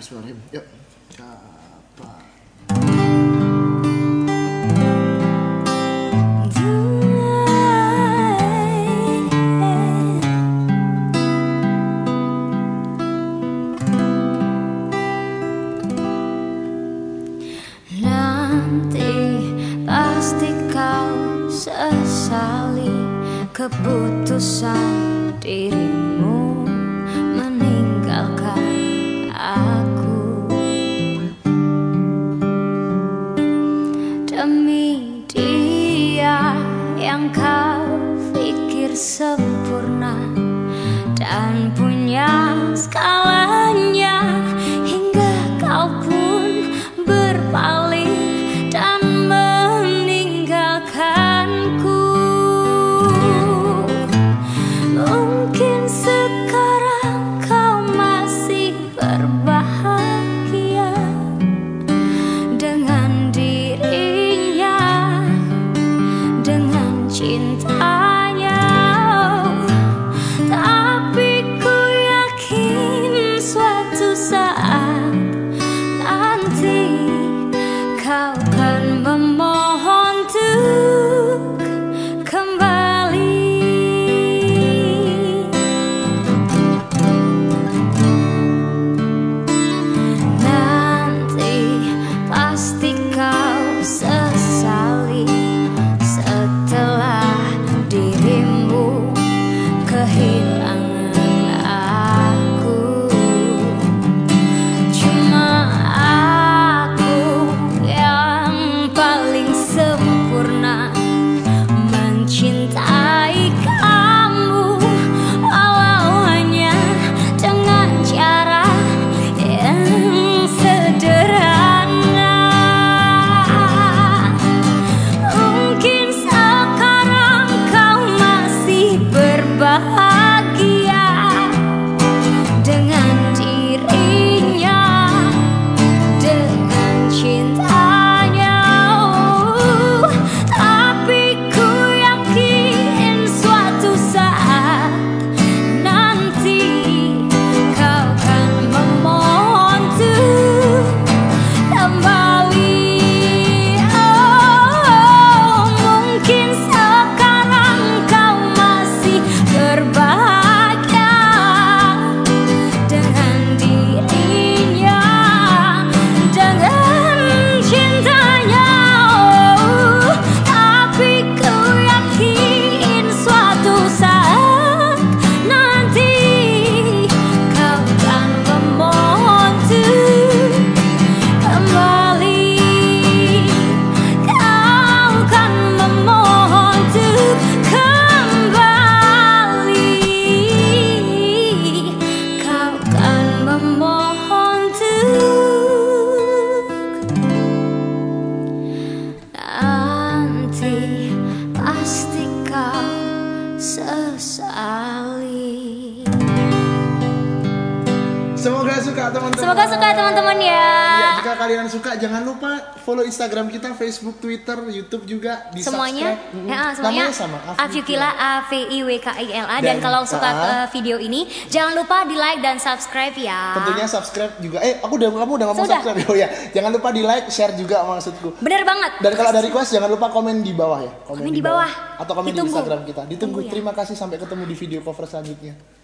Bismillahirrahmanirrahim. Yuk. Nanti pasti kau sesali keputusan dirimu yang kau pikir sempurna dan punya skalanya in time. Semoga suka teman-teman. semoga suka teman-teman ya Ya, jika kalian suka jangan lupa follow Instagram kita, Facebook, Twitter, YouTube juga di semuanya subscribe. ya, semuanya Namanya sama Afyukila A V I W K I L A dan, Dan, kalau suka eh, video ini jangan lupa di like dan subscribe ya Tentunya subscribe juga. Eh, aku udah kamu udah ngomong Sudah. subscribe. Oh ya, jangan lupa di like, share juga maksudku. bener banget Dan kalau ada request jangan lupa komen di bawah ya. Komen di bawah. Atau komen Ditunggu. di Instagram kita. Ditunggu. Tunggu ya. Terima kasih sampai ketemu di video cover selanjutnya.